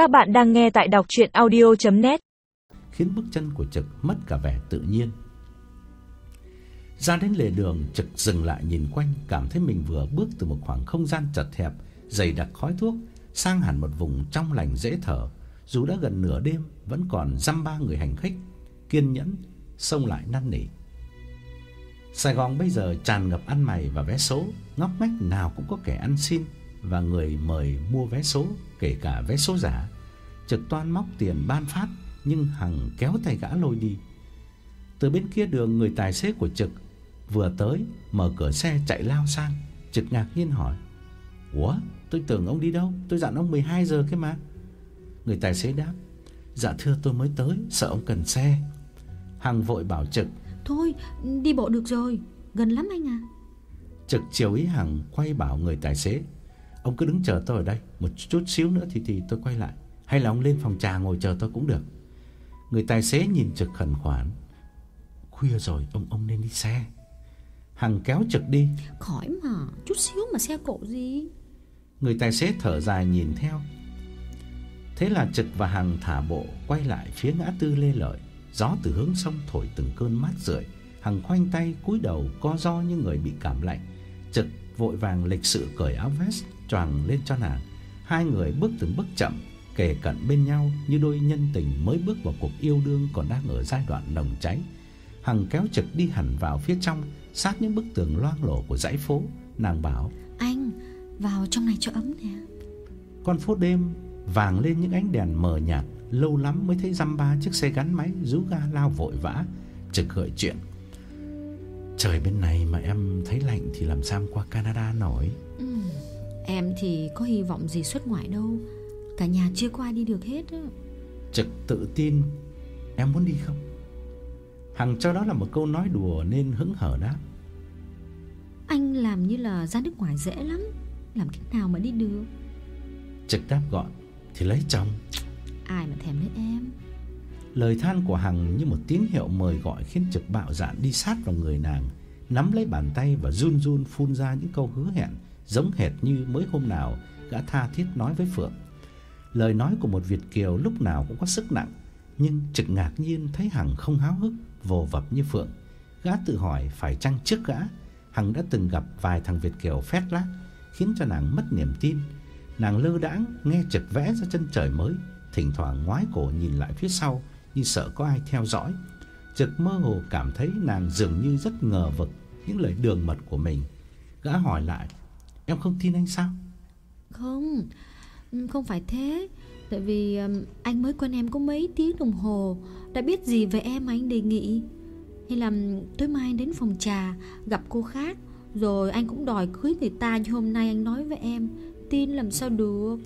Các bạn đang nghe tại đọc audio net Khiến bước chân của Trực mất cả vẻ tự nhiên. Ra đến lề đường, Trực dừng lại nhìn quanh, cảm thấy mình vừa bước từ một khoảng không gian chật hẹp, dày đặc khói thuốc sang hẳn một vùng trong lành dễ thở. Dù đã gần nửa đêm, vẫn còn dăm ba người hành khách kiên nhẫn xông lại năn nỉ. Sài Gòn bây giờ tràn ngập ăn mày và vé số, ngóc ngách nào cũng có kẻ ăn xin và người mời mua vé số, kể cả vé số giả. Trực toan móc tiền ban phát, nhưng Hằng kéo tay gã lôi đi. Từ bên kia đường người tài xế của Trực vừa tới, mở cửa xe chạy lao sang. Trực ngạc nhiên hỏi: "Ủa, tôi tưởng ông đi đâu? Tôi dặn ông 12 giờ cái mà." Người tài xế đáp: "Dạ thưa tôi mới tới, sợ ông cần xe." Hằng vội bảo Trực: Thôi đi bộ được rồi Gần lắm anh à Trực chiều ý Hằng quay bảo người tài xế Ông cứ đứng chờ tôi ở đây Một chút xíu nữa thì thì tôi quay lại. Hay là ông lên phòng trà ngồi chờ tôi cũng được. Người tài xế nhìn Trực khẩn khoản. Khuya rồi ông ông nên đi xe. Hằng kéo Trực đi. Khỏi mà Chút xíu mà xe cộ gì? Người tài xế thở dài nhìn theo. Thế là Trực và Hằng thả bộ Quay lại phía ngã tư Lê Lợi. Gió từ hướng sông thổi từng cơn mát rượi, Hằng khoanh tay cúi đầu co ro như người bị cảm lạnh. Trực vội vàng lịch sự cởi áo vest choàng lên cho nàng. Hai người bước từng bước chậm, kề cận bên nhau như đôi nhân tình mới bước vào cuộc yêu đương còn đang ở giai đoạn nồng cháy. Hằng kéo Trực đi hẳn vào phía trong, sát những bức tường loang lổ của dãy phố, nàng bảo: "Anh, vào trong này cho ấm nè." Con phố đêm vàng lên những ánh đèn mờ nhạt, lâu lắm mới thấy dăm ba chiếc xe gắn máy rú ga lao vội vã, trực gợi chuyện. Trời bên này mà em thấy lạnh thì làm sao qua Canada nổi. Ừ, em thì có hy vọng gì xuất ngoại đâu, cả nhà chưa qua đi được hết á. Trực tự tin, em muốn đi không? Hằng cho đó là một câu nói đùa nên hứng hở đáp. Anh làm như là ra nước ngoài dễ lắm, làm cách nào mà đi được? Trực đáp gọn, thì lấy chồng. Ai mà thèm lấy em Lời than của Hằng như một tín hiệu mời gọi khiến Trực bạo dạn đi sát vào người nàng, nắm lấy bàn tay và run run phun ra những câu hứa hẹn giống hệt như mới hôm nào gã tha thiết nói với Phượng. Lời nói của một Việt kiều lúc nào cũng có sức nặng, nhưng Trực ngạc nhiên thấy Hằng không háo hức, vồ vập như Phượng. Gã tự hỏi phải chăng trước gã Hằng đã từng gặp vài thằng Việt kiều phét lác, khiến cho nàng mất niềm tin. Nàng lơ đãng nghe Trực vẽ ra chân trời mới, thỉnh thoảng ngoái cổ nhìn lại phía sau như sợ có ai theo dõi. Trực mơ hồ cảm thấy nàng dường như rất ngờ vực những lời đường mật của mình. Gã hỏi lại, "Em không tin anh sao?" "Không, không phải thế, tại vì anh mới quen em có mấy tiếng đồng hồ, đã biết gì về em mà anh đề nghị. Hay là tối mai đến phòng trà gặp cô khác, rồi anh cũng đòi cưới người ta như hôm nay anh nói với em, tin làm sao được?"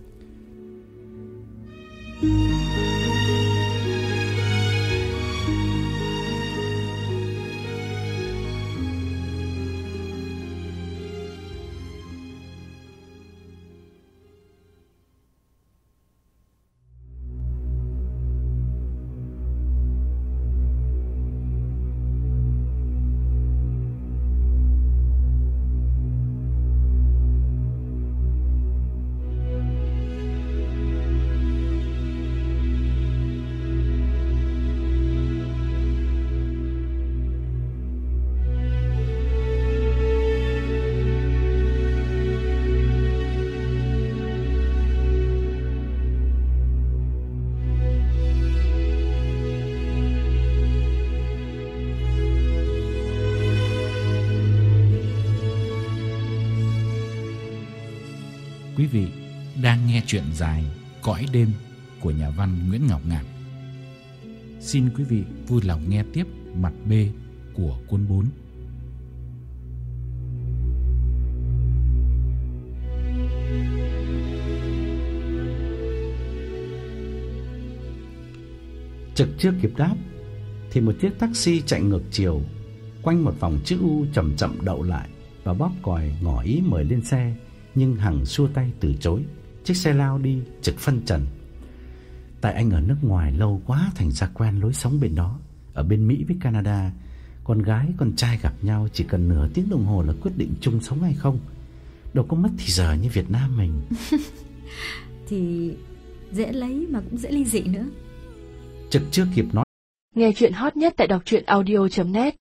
Quý vị đang nghe chuyện dài Cõi đêm của nhà văn Nguyễn Ngọc Ngạn. Xin quý vị vui lòng nghe tiếp mặt B của cuốn 4. Trực chưa kịp đáp, thì một chiếc taxi chạy ngược chiều, quanh một vòng chữ U chậm chậm đậu lại và bóp còi ngỏ ý mời lên xe nhưng Hằng xua tay từ chối. Chiếc xe lao đi trực phân trần. Tại anh ở nước ngoài lâu quá thành ra quen lối sống bên đó. Ở bên Mỹ với Canada, con gái con trai gặp nhau chỉ cần nửa tiếng đồng hồ là quyết định chung sống hay không. Đâu có mất thì giờ như Việt Nam mình. thì Dễ lấy mà cũng dễ ly dị nữa Trực chưa kịp nói Nghe chuyện hot nhất tại đọc truyện audio.net